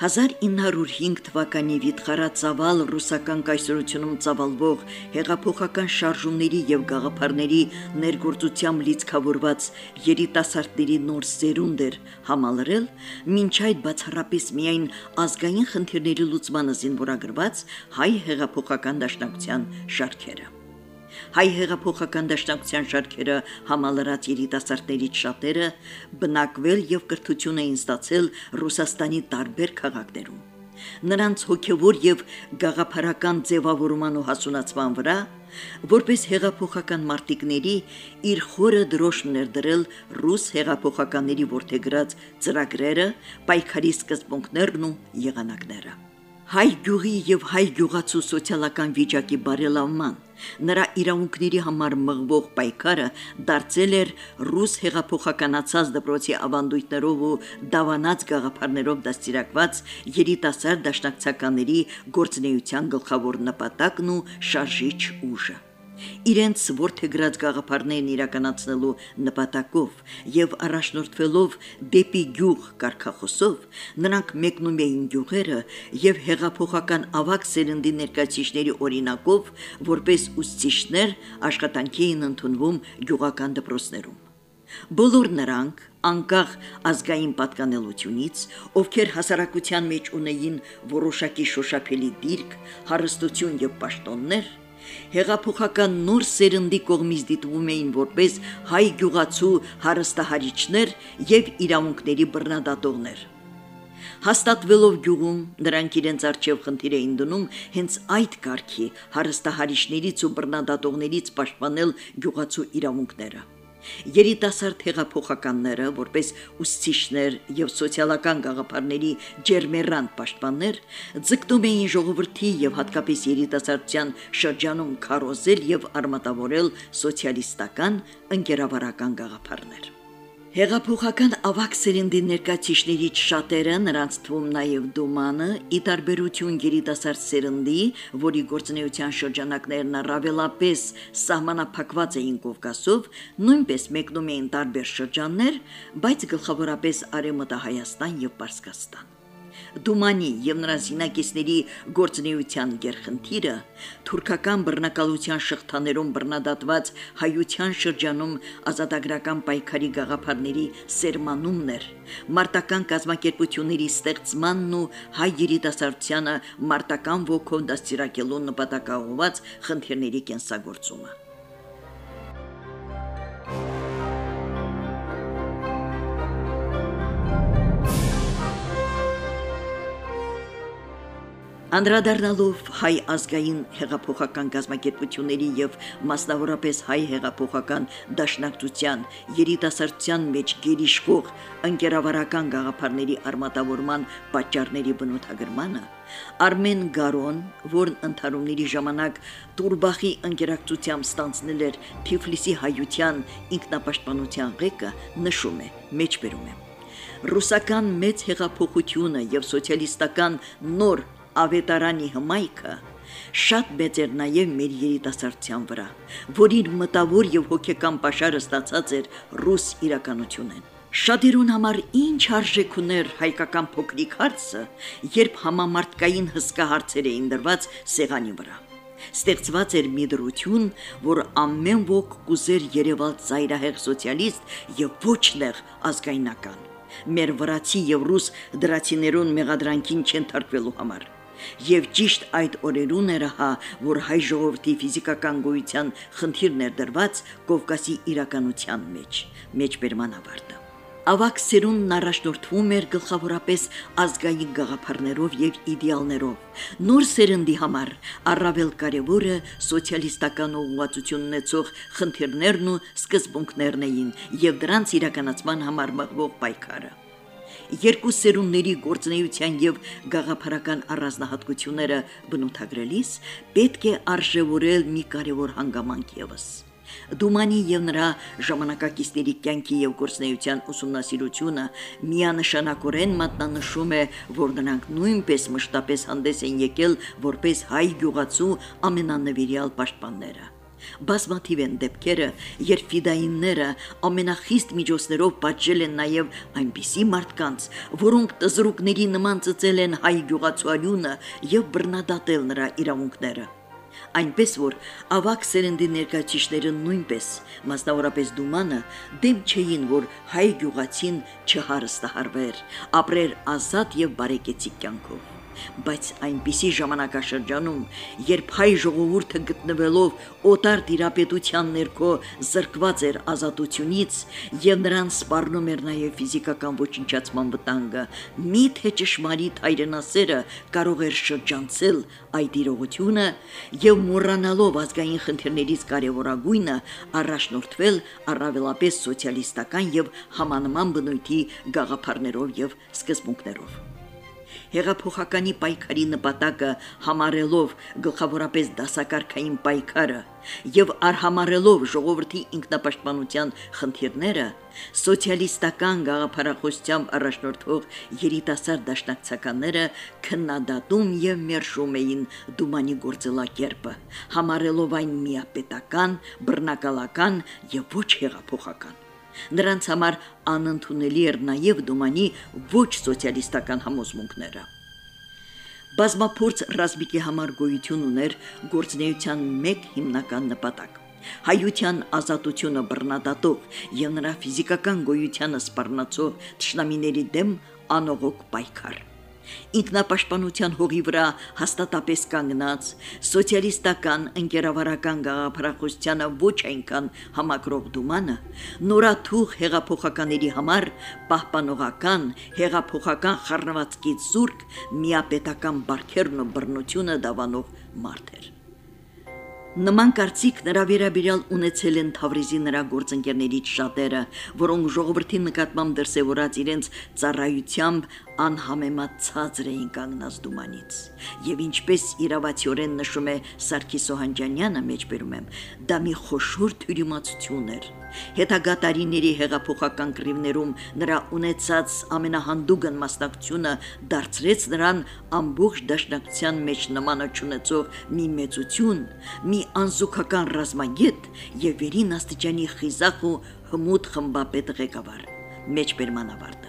1905 թվականի վիթխարացավալ ռուսական կայսրությունում ծավալվող հեղափոխական շարժումների եւ գաղափարների ներգործությամբ լիցքավորված երիտասարդների նոր սերունդ էր համալրել, մինչ այդ բացառապես միայն ազգային խնդիրների լուծմանը զինվորագրված հայ հեղափոխական դաշնակցության շարքերը հայ հեղափոխական դաշնակցության շարքերը համալրած երիտասարդներից շատերը բնակվել եւ կրթություն էին ստացել Ռուսաստանի տարբեր քաղաքներում։ Նրանց հոգևոր եւ գաղափարական ձևավորման ու հասունացման վրա որպես հեղափոխական մարտիկների իր խորը դրոշն ներդրել ռուս հեղափոխականների ворթեգրած ծրագրերը, պայքարի սկզբունքներն ու եղանակները։ Հայ գյուղի եւ հայ գյուղացու սոցիալական վիճակի բարելավման նրա իրավունքների համար մղվող պայքարը դարձել էր ռուս հեղափոխականացած դպրոցի ավանդույթներով ու դավանած գաղափարներով դաստիարակված երիտասարդ դաշնակցականների գործնեության գլխավոր նպատակն ու շարժիչ ուժը իրենց ворթեգրած գաղափարներն իրականացնելու նպատակով եւ առաջնորդվելով դեպի գյուղ կարքախոսով նրանք մեկնում էին գյուղերը եւ հեղափոխական ավակ սերնդի ներկայացիչների օրինակով որպես ուսուցիչներ աշխատանքի են ընդունվում գյուղական դպրոցներում Բոլոր նրանք, անկախ ազգային պատկանելությունից, ովքեր հասարակության մեջ ունեին որոշակի շոշափելի դիրք, հարստություն եւ պաշտոններ, հեղափոխական նոր սերնդի կողմից դիտվում էին որպես հայ գյուղացու հարստահարիչներ եւ իրավունքների բռնադատողներ։ Հաստատվելով գյուղում նրանք իրենց արժև խնդիր էին դնում հենց այդ կարգի հարստահարիչներից ու բռնադատողներից պաշտպանել գյուղացու իրավունքները։ Երիտասարդ հեղափոխականները, որպես ուսուցիչներ եւ սոցիալական գաղափարների ջերմերան պաշտպաններ, ձգտում էին ժողովրդի եւ հատկապես երիտասարդության շրջանում քարոզել եւ արմատավորել սոցիալիստական ընկերավարական գաղափարներ։ Հեղափոխական ավակ սերնդի ներկայացիչներից շատերը, նրանց թվում նաև Դումանը, ի տարբերություն երիտասարդ սերնդի, որի գործունեության շրջանակներն առավելապես սահմանափակված էին Կովկասով, նույնպես մեկնում էին տարբեր շրջաններ, բայց գլխավորապես Արևմտահայաստան եւ Պարսկաստան։ Դումանի եւ նրա զինակիցների գործնեության գերխնդիրը թուրքական բռնակալության շղթաներում բռնադատված հայության շրջանում ազատագրական պայքարի գաղափարների սերմանումն էր մարտական կազմակերպությունների ստեղծմանն ու հայ երիտասարդությանը մարտական ոգով դաստիարակելու նպատակաուղված խնդիրների կենսագործումը Անդրադառնալով հայ ազգային հեղափոխական գազམ་ակերպությունների եւ մասնավորապես հայ հեղափոխական դաշնակցության երիտասարդության մեջ գերիշխող ընկերավարական գաղափարների արմատավորման պատճառների բնութագրմանը Արմեն Գարոն, որն ընթարումների ժամանակ Տուրբախի ընկերակցությամբ ստանցնել էր Թիֆլիսի հայության ինքնապաշտպանության ղեկը, նշում է, մեջբերում է. Ռուսական մեծ հեղափոխությունը եւ սոցիալիստական նոր ավետարանի հմայքը շատ մեծ էր նաև մեր երիտասարդության վրա, որին մտավոր եւ հոգեկան ապաշարը ստացած էր ռուս իրականությունեն։ Շատերուն համար ինչ արժեք ուներ հայկական փոքրիկ հարցը, երբ համամարտկային հսկա հարցեր էին դրված սեղանի վրա։ Ստեղծված էր մի դրություն, որ ամեն ոք կուզեր Երևալ ծայրահեղ սոցիալիստ եւ ոչ նեղ ազգայնական։ Մեր վրացի եւ ռուս դրացիներուն մեղադրանքին չեն թարգվելու համար։ Եվ ճիշտ այդ օրերուն էր հա, որ հայ ժողովրդի ֆիզիկական գոյության խնդիրն էր դրված Կովկասի իրականության մեջ, մեջբերման ավարտը։ Ավակ սերունդն առաջնորդվում էր գլխավորապես ազգային գաղափարներով եւ իդեալներով։ Նոր սերնդի համար առավել կարևորը սոցիալիստական ուղղվածություն ունեցող խնդիրներն ու սկզբունքներն էին եւ դրանց իրականացման համար մղվող պայքարը երկու սերունդների գործնեության եւ գաղափարական առանձնահատկությունները բնութագրելիս պետք է արժևորել մի կարևոր հանգամանք եւս։ Դումանի եւ նրա ժամանակակիցների կյանքի եւ գործնեության ուսումնասիրությունը միանշանակորեն մատնանշում է, որ նրանք նույնպես մշտապես հանդես են եկել որպես հայ գյուղացու ամենանվիրյալ պաշտպանները։ Բազմաթիվ են դեպքերը, երբ ֆիդայինները ամենախիստ միջոցներով պատժել են նաև այնպիսի մարդկանց, որոնք տզրուկների նման ծծել են հայ գյուղացուարյունը եւ բռնադատել նրա իրավունքները այնպես որ ավակ սերնդի ներկայացիչները նույնպես մասնավորապես դումանը դեմ չէին որ հայ գյուղացին չհարստահարվեր ապրեր ազատ եւ բարեկեցիկ կյանքով բայց այնպիսի ժամանակաշրջանում, երբ հայ ժողովուրդը գտնվելով օտար դիրապետության ներքո զրկված էր ազատությունից եւ նրան սպառնում էր նաեւ ֆիզիկական ոչնչացման վտանգը, միթե ճշմարիտ հայրենասերը կարող էր շրջանցել այդ իրողությունը եւ մոռանալով ազգային խնդիրներից կարևորագույնը առաջնորդվել առավելապես սոցիալիստական եւ համանման բնույթի գաղափարներով եւ սկզբունքներով հեղափոխականի պայքարի նպատակը համարելով գլխավորապես դասակարգային պայքարը եւ արհամարելով ժողովրդի ինքնապաշտպանության խնդիրները սոցիալիստական գաղափարախոսությամբ առաջնորդող երիտասարդ դաշնակցականները քննադատում եւ մերժում էին դումանի գործելակերպը համարելով այն միապետական, բռնակալական եւ ոչ հեղափոխական Նրանց համար անընդունելի էր նաև Դումանի ոչ սոցիալիստական համոզմունքները։ Բազմափորձ ռազմիկի համար գոյություն ուներ գործնեության մեկ հիմնական նպատակ հայության ազատությունը բռնադատող եւ նրա ֆիզիկական գոյությանը սպառնացող ճշնամիների դեմ անողոք պայքար ինքնապաշտպանության հողի վրա հաստատապես կանգնած սոցիալիստական ընկերավարական գաղափարախոսությանը ոչ այնքան համակրող դումանը նորաթուղ հեղափոխականների համար պահպանողական հեղափոխական խառնվածքից զուրկ միապետական բարքերն ու բռնությունը դավանող մարդ էր Նման կարծիք նրա վերաբերյալ ունեցել են Թավրիզի նրա գործընկերներից շատերը, որոնք ժողովրդի նկատմամբ դրսևորած իրենց ծառայությամբ անհամեմատ ցածր էին կանգնած դումանից։ Եվ ինչպես իրավացիորեն նշում է Սարգիս Օհանջանյանը մեջբերում եմ, դա մի խոշոր թյուրիմացություն էր։ Հետագա տարիների հեղափոխական կռիվներում նրա ունեցած ամենահանդուգն մասնակցությունը դարձրեց նրան ամբողջ դաշնակցության մեջ նմանը ճանաչող մի մեծություն, մի անզուգական ռազմագետ եւ վերին աստիճանի խիզախ ու հմուտ խմբապետ ղեկավար։ Մեջբերման ավարտը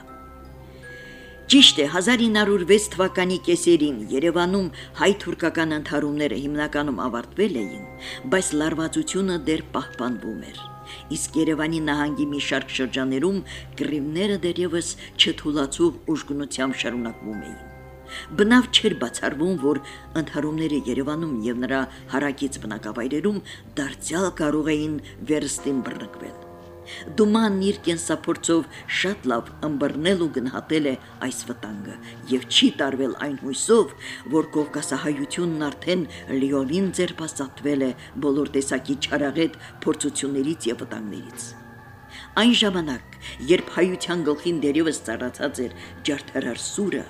Ճիշտ է 1906 թվականի կեսերին Երևանում հայ-թուրքական ընդհարումները հիմնականում ավարտվել էին, բայց լարվածությունը դեռ պահպանվում էր։ Իսկ Երևանի նահանգի մի շարք շրջաներում գրիվները դեռևս չթուլացող ուժգնությամբ շարունակվում էին։ Բնավ չէր բացառվում, որ ընդհարումները Երևանում եւ նրա հարակից բնակավայրերում դարձյալ կարող էին վերստին բռնկվել։ Դումանն իր կենսափորձով շատ լավ ըմբռնել ու գնահատել է այս վտանգը եւ չի տարվել այն հույսով, որ Կովկասահայությունն արդեն լիովին ձերբասատվել է բոլոր տեսակի չարաղետ փորձություններից եւ վտանգներից։ Այն ժամանակ, երբ հայության գլխին դերևս ծառացած էր ջարդարար սուրը,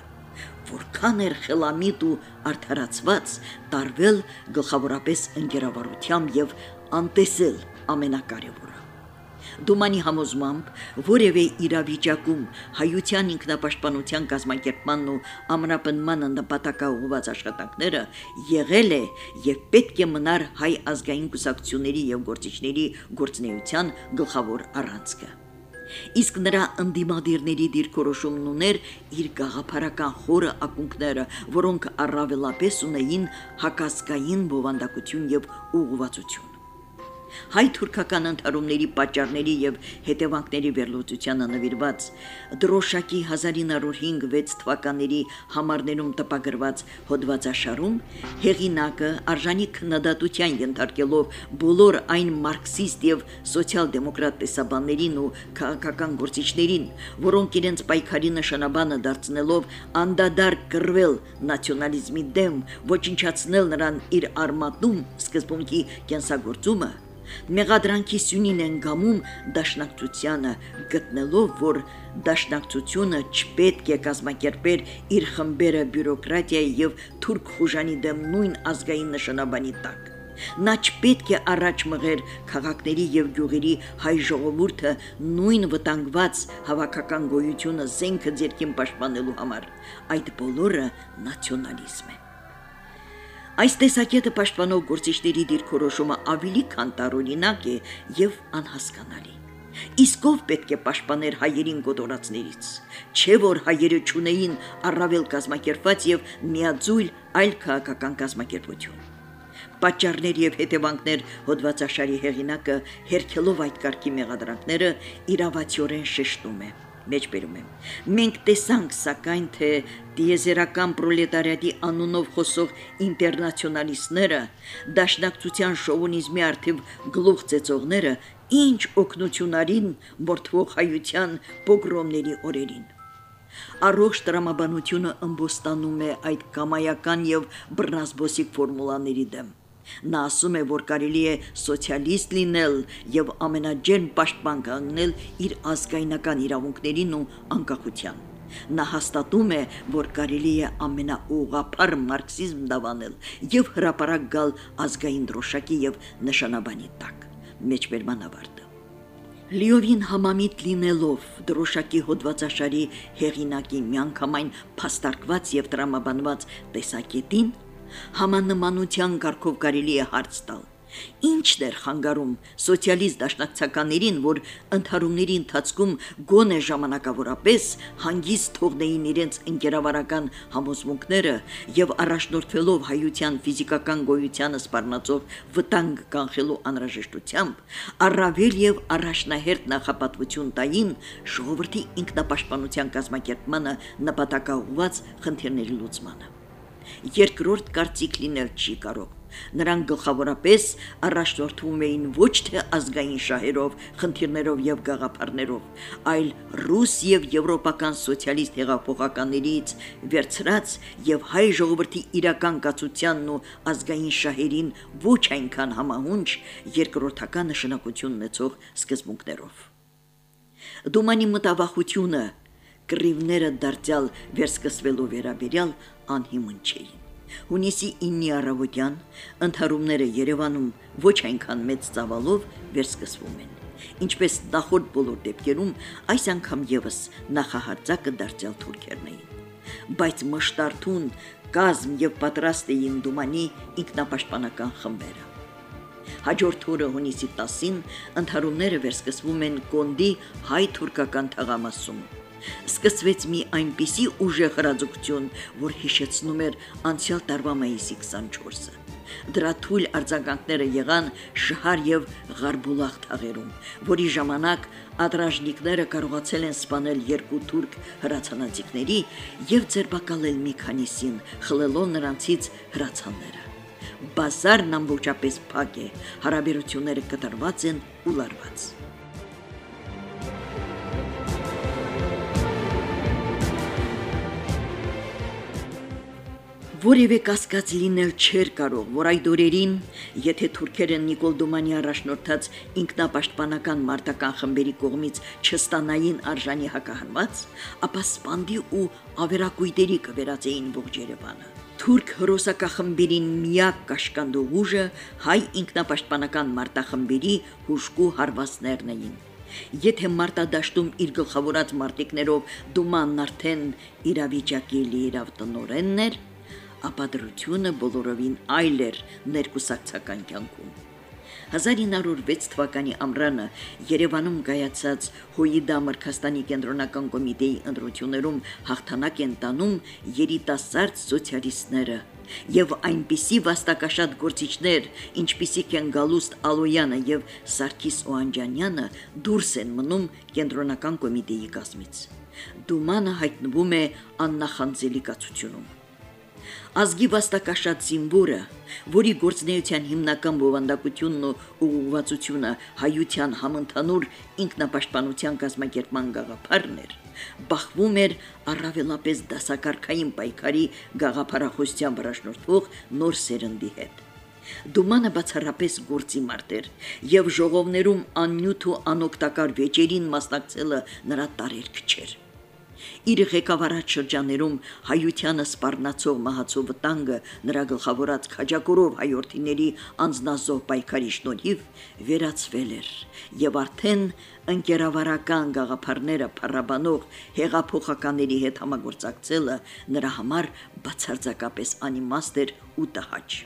որքան էր խելամիտ ու արդարացված տարվել գլխավորապես ընկերավարությամբ եւ անտեսել ամենակարևորը Դումանի համոզմամբ որևէ իրավիճակում հայության ինքնապաշտպանության կազմակերպմանն ու ամրապնմանը նպատակաուղված աշխատանքները եղել է եւ պետք է մնար հայ ազգային կուսակցությունների եւ գործիչների գործնեության գլխավոր առանցքը իսկ նրա ընդիմադիրների դիրքորոշումն ուներ իր գաղափարական խորը ակունքները, որոնք առավելապես ունեին հակասկային բովանդակություն եւ ուղղվածություն հայ-թուրքական ընդհարումների պատճառների եւ հետևանքների վերլուծությանը նվիրված դրոշակի 1905-6 թվականների համարներում տպագրված հոդվածաշարում հեղինակը արժանի քննադատության ենթարկելով բոլոր այն մարքսիստ եւ սոցիալ-դեմոկրատ տեսաբաններին ու քաղաքական գործիչներին, որոնք իրենց պայքարի նշանաբանը դարձնելով անդադար կռվել նացիոնալիզմի դեմ, ոչնչացնել նրան իր արմատում սկզբունքի կենսագործումը մեղադրանքի սյունին են գամում դաշնակցությանը, գտնելով, որ դաշնակցությունը չպետք է կազմակերպեր իր խմբերը բյուրոկրատիայի եւ թուրք խուժանի դեմ նույն ազգային նշանաբանի տակ։ Նա չպետք է առաջ մղեր քաղաքների եւ գյուղերի հայ ժողովուրդը նույն վտանգված հավաքական գոյությունը զենքը ձերքին պաշտպանելու համար։ Այդ բոլորը նացիոնալիզմ է։ Այս տեսակետը պաշտպանող գործիչների դիրքորոշումը ավելի քան տարօրինակ է եւ անհասկանալի։ Իսկ ով պետք է պաշտպաներ հայերին գոտորածներից։ Չէ որ հայերը ճունեին առավել կազմակերպված եւ միաձույլ այլ քաղաքական կազմակերպություն։ Պատճառներ եւ հետևանքներ հոդվածաշարի հեղինակը հերքելով այդ կարգի մեղադրանքները իրավացիորեն շեշտում է մեջբերում եմ։ Մենք տեսանք, սակայն թե դիեզերական պրոլետարիատի անունով խոսող ինտերնացիոնալիստները, դաշնակցության շովինիզմի արդիվ գլուխ ծեծողները ինչ օկնությունարին մորթվող հայության պոգրոմների օրերին։ Առողջ տրամաբանությունը ըմբոստանում է այդ կամայական եւ բռնազբոսիկ ֆորմուլաների դեմ։ Նա ասում է, որ կարելի է սոցիալիստ լինել եւ ամենաջերմ պաշտպան կանգնել իր ազգայնական իրավունքներին ու անկախության։ Նա հաստատում է, որ կարելի է ամենաուղափառ մարքսիզմ դավանել եւ հրաապարակ գալ ազգային դրոշակի եւ նշանաբանի տակ։ Մեջբերման ավարտը։ Լիովին համամիտ լինելով դրոշակի հոդվածաշարի հեղինակի միանգամայն փաստարկված եւ տրամաբանված տեսակետին Համանմանության ղարքով կարելի է հարց տալ. Ինչ դեր խանգարում սոցիալիստ դաշնակցականներին, որ ընդհարումների ընթացքում գոնե ժամանակավորապես հանգիստ թողնեին իրենց ընկերավարական համոզմունքները եւ առաջնորդվելով հայության ֆիզիկական գոյությանը սպառնացող վտանգ կանխելու անհրաժեշտությամբ առավել եւ առաջնահերթ նախապատվություն տային ժողովրդի ինքնապաշտպանության կազմակերպմանը նպատակաուղված խնդիրների լուծմանը երկրորդ կարծիք լինել չի կարող։ Նրանք գլխավորապես առաջնորդվում էին ոչ թե ազգային շահերով, խնդիրներով եւ գաղափարներով, այլ ռուս եւ եվրոպական սոցիալիստ հեղափոխականներից վերցրած եւ հայ ժողովրդի իրական կացությանն ու ազգային շահերին ոչ այնքան համահունչ երկրորդական նշանակություն ունեցող սկզբունքներով։ Դոմանի մտավախությունը կռիվները դարձյալ վերսկսվելու վերաբերյալ անհիմն չէին։ Հունիսի 9-ի առավոտյան ընդհարումները Երևանում ոչ այնքան մեծ ծավալով վերսկսվում են։ Ինչպես նախորդ բոլոր դեպքերում, այս անգամ եւս նախահարձակը դարձյալ թուրքերն էին։ Բայց մշտարթուն կազմ եւ պատրաստ էին դումանի ինքնապաշտպանական խմբերը։ Հաջորդ օրը հունիսի 10-ին ընդհարումները վերսկսվում են Կոնդի հայ-թուրքական թաղամասում սկսվեց մի այնպիսի ուժեղ հրաձգություն, որ հիշեցնում էր անցյալ տարվա մայիսի 24-ը։ Դրա թույլ արձագանքները եղան շհար եւ ղարբուլախ թաղերում, որի ժամանակ ադրաժնիկները կարողացել են սպանել երկու թուրք հրացանացիկների եւ ձերբակալել մի քանիսին, խլելով նրանցից հրացանները։ Բազարն ամբողջապես փակ է, հարաբերությունները կտրված են ու լարված։ որևէ կասկած լինել չէր կարող, որ այդ օրերին, եթե թուրքերը Նիկոլ Դոմանի առաջնորդած ինքնապաշտպանական մարտական խմբերի կողմից չստանային արժանի հակահարված, ապա սպանդի ու ավերակույտերի կվերածեին ողջ Երևանը։ Թուրք հրոսակախմբերին միակ կաշկանդող ուժը հայ ինքնապաշտպանական մարտախմբերի հուշկու հարվածներն էին։ Եթե մարտադաշտում իր գլխավորած մարտիկներով Դումանն արդեն իրավիճակի լիիրավ տնորենն էր, ապա դրությունը բոլորովին այլ էր ներկուսակցական կյանքում։ 1906 թվականի ամռանը Երևանում կայացած Հույդա Մրքաստանի կենտրոնական կոմիտեի ընտրություններում հաղթանակ են տանում երիտասարդ սոցիալիստները եւ այնպիսի վաստակաշատ գործիչներ, ինչպիսիք են Գալուստ Ալոյանը եւ Սարգիս Օանջանյանը, դուրս են մնում կենտրոնական կոմիտեի կազմից։ Դումանը հայտնվում է աննախանձելի կացությունում ազգի վաստակաշատ զինվորը, որի գործնեության հիմնական բովանդակությունն ու ուղղվածությունը հայության համընդհանուր ինքնապաշտպանության կազմակերպման գաղափարն էր, բախվում էր առավելապես դասակարգային պայքարի գաղափարախոսության վրաշնորթվող նոր սերնդի հետ։ Դումանը բացառապես գործի մարդ էր եւ ժողովներում աննյութ ու անօգտակար վեճերին մասնակցելը նրա տարերք չէր։ Իր ղեկավարած շրջաներում հայությանը սպառնացող մահացու վտանգը նրա գլխավորած քաջակորով հայորդիների անznազով պայքարի շնորհիվ վերացվել էր եւ արդեն ընկերավարական գաղափարները փառաբանող հեղափոխականների հետ համագործակցելը նրա համար բացարձակապես անիմաստ էր ու տհաճ։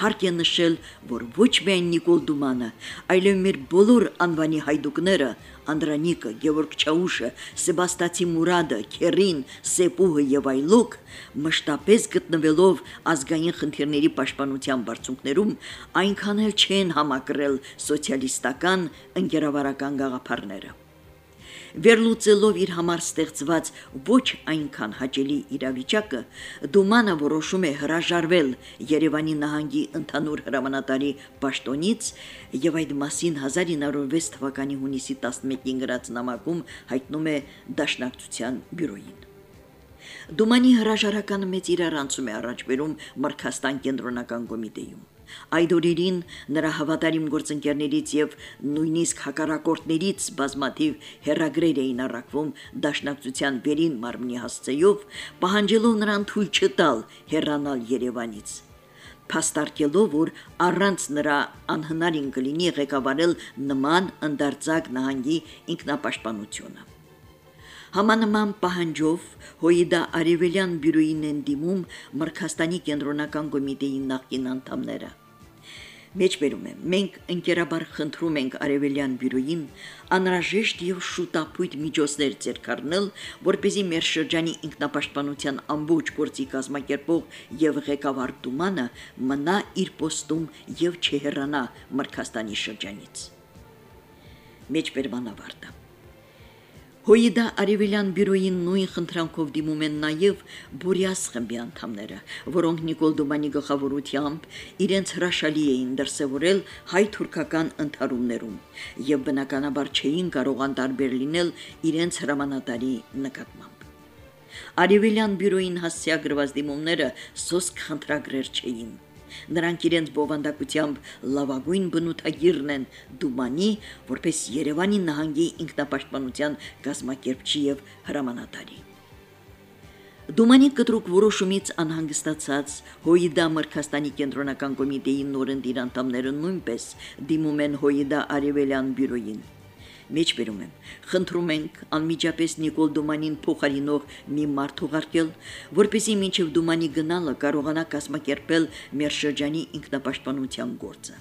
Հարկ է նշել, որ ոչ միայն Նիկոլ Դումանը, այլև մեր բոլոր անվանի հայդուկները Անդրանիկը, Գևորգ Չաուշը, Սեբաստացի Մուրադը, Քերին, Սեպուհը եւ այլոք մշտապես գտնվելով ազգային խնդիրների պաշտպանության բարձունքներում այնքան էլ չեն համակրել սոցիալիստական ընկերավարական գաղափարները վերլուծելով իր համար ստեղծված ոչ այնքան հաճելի իրավիճակը, Դումանը որոշում է հրաժարվել Երևանի նահանգի ընդհանուր հրամանատարի պաշտոնից եւ այդ մասին 1906 թվականի հունիսի 11-ին գրած նամակում հայտնում է Դաշնակցության բյուրոյին։ Դումանի հրաժարականը մեծ իրարանցում է առաջ բերում Մրցաստան կենտրոնական կոմիտեում։ Այդ օրերին նրա հավատարիմ գործընկերներից եւ նույնիսկ հակառակորդներից բազմաթիվ հերագրեր էին առաքվում Դաշնակցության վերին մարմնի հասցեով, պահանջելով նրան թույլ չտալ հեռանալ Երևանից փաստարկելով, որ առանց նրա անհնարին կլինի ղեկավարել նման ընդարձակ նահանգի ինքնապաշտպանությունը։ Համանման պահանջով Հոիդա Արևելյան բյուրոին են դիմում Մրցաստանի կենտրոնական կոմիտեի նախկին անդամները։ Մեջբերում եմ, մենք ընկերաբար խնդրում ենք Արևելյան բյուրոին անհրաժեշտ եւ շուտապույտ միջոցներ ձեռքառնել, որպեսզի մեր շրջանի ինքնապաշտպանության ամբողջ գործի կազմակերպող եւ ղեկավար Դումանը մնա իր պոստում եւ չհեռանա Մրցաստանի շրջանից։ Մեջբերման ավարտը Հոիդա Արևելյան բյուրոյին նույն խնդրանքով դիմում են նաև Բուրյաս խմբի անդամները, որոնք Նիկոլ Դոմանի գլխավորությամբ իրենց հրաշալի էին դրսևորել հայ-թուրքական ընթարումներում եւ բնականաբար չէին կարող անտարբեր լինել իրենց հրամանատարի նկատմամբ։ Արևելյան բյուրոյին հասցեագրված դիմումները սոսկ խնդրագրեր չէին Նրանք իրենց բովանդակությամբ լավագույն բնութագիրն են Դումանի, որպես Երևանի նահանգի ինքնապաշտպանության գազམ་ակերպչի եւ հրամանատարի։ Դումանի կտրուկ որոշումից անհանգստացած Հոիդա Մրցաստանի կենտրոնական կոմիտեի նորընտիր անդամները նույնպես դիմում են Հոիդա Արևելյան բյուրոյին մեջբերում եմ։ Խնդրում ենք անմիջապես Նիկոլ Դումանին փոխարինող մի մարդ ուղարկել, որպեսզի մինչև Դումանի գնալը կարողանա կազմակերպել մեր շրջանի ինքնապաշտպանության գործը։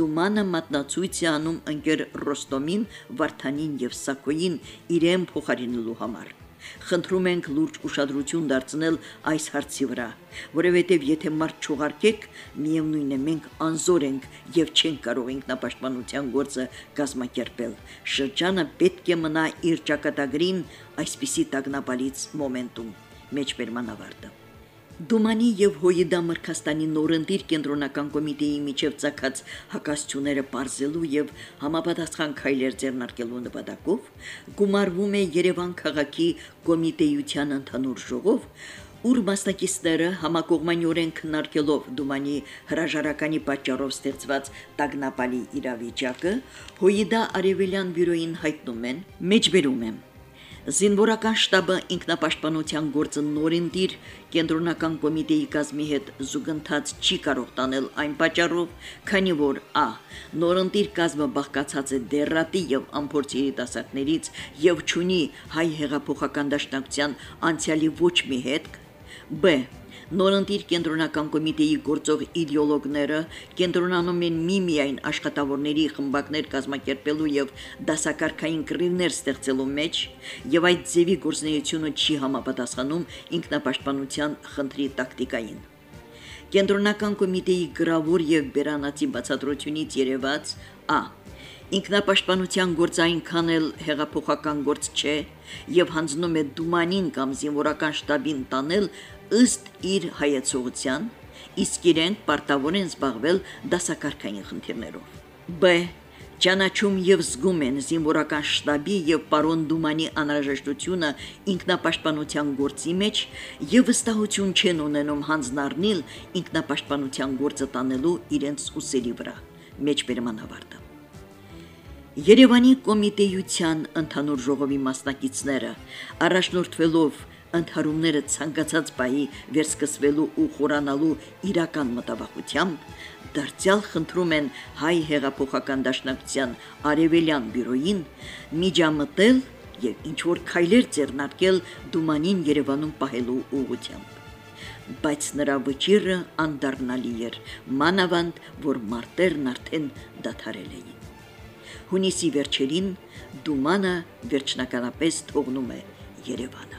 Դումանը մատնացույց է անում ընկեր Ռոստոմին, Վարդանին եւ Սակոյին իրեն փոխարինելու համար։ Խնդրում ենք լուրջ ուշադրություն դարձնել այս հարցի վրա, որովհետև եթե մարդ չուղարկեք, միևնույն է մենք անզոր ենք եւ չենք կարող ինքնապաշտպանության գործը կազմակերպել։ Շրջանը պետք է մնա իր ճակատագրին այսպիսի տագնապալից մոմենտում։ Մեջբերման ավարտը Դումանի եւ Հոյիդա Մրցաստանի նորընտիր կենտրոնական կոմիտեի միջև ցակած հակասությունները բարձելու եւ համապատասխան քայլեր ձեռնարկելու նպատակով գումարվում է Երևան քաղաքի կոմիտեյության ընդհանուր ժողով, ուր մասնակիցները համակողմանիորեն քննարկելով Դումանի հրաժարականի պատճառով ստեղծված տագնապալի իրավիճակը, Հոյիդա Արևելյան բյուրոին հայտնում են, մեջբերում են Զինվորական շտաբը ինքնապաշտպանության գործը նորընտիր կենտրոնական կոմիտեի կազմի հետ զուգընթաց չի կարող տանել այն պատճառով, քանի որ ա. նորընտիր կազմը բաղկացած է դերրատի եւ ամփորձ երիտասարդներից եւ ճունի հայ հեղափոխական դաշնակցության անցյալի ոչ մի հետ, բ. Նորընտիր կենտրոնական կոմիտեի գործող իդեոլոգները կենտրոնանում են միմիայն աշխատավորների խմբակներ կազմակերպելու եւ դասակարգային կռիվներ ստեղծելու մեջ եւ այդ ձևի գործնեությունը չի համապատասխանում ինքնապաշտպանության խնդրի տակտիկային կենտրոնական կոմիտեի գրավոր եւ բերանացի բացատրությունից երևաց ա ինքնապաշտպանության գործ այնքան էլ հեղափոխական գործ չէ եւ հանձնում է դումանին կամ զինվորական շտաբին տանել ըստ իր հայացողության, իսկ իրենք պարտավոր են զբաղվել դասակարգային խնդիրներով։ Բ. Ճանաչում եւ զգում են զինվորական շտաբի եւ պարոն Դումանի անհրաժեշտությունը ինքնապաշտպանության գործի մեջ եւ վստահություն չեն ունենում հանձնառնել ինքնապաշտպանության գործը տանելու իրենց ուսերի վրա։ Մեջբերման ավարտը։ Երևանի կոմիտեյության ընդհանուր ժողովի մասնակիցները առաջնորդվելով ընդհարումները ցանկացած բայի վերսկսվելու ու խորանալու իրական մտավախությամբ դարձյալ խնդրում են հայ հեղափոխական դաշնակցության արևելյան բյուրոին միջամտել եւ ինչ որ քայլեր ձեռնարկել Դումանին Երևանում պահելու ուղղությամբ բայց նրա վճիրը անդառնալի էր մանավանդ որ մարտերն արդեն դադարել էին հունիսի վերջերին Դումանը վերջնականապես թողնում է Երևանը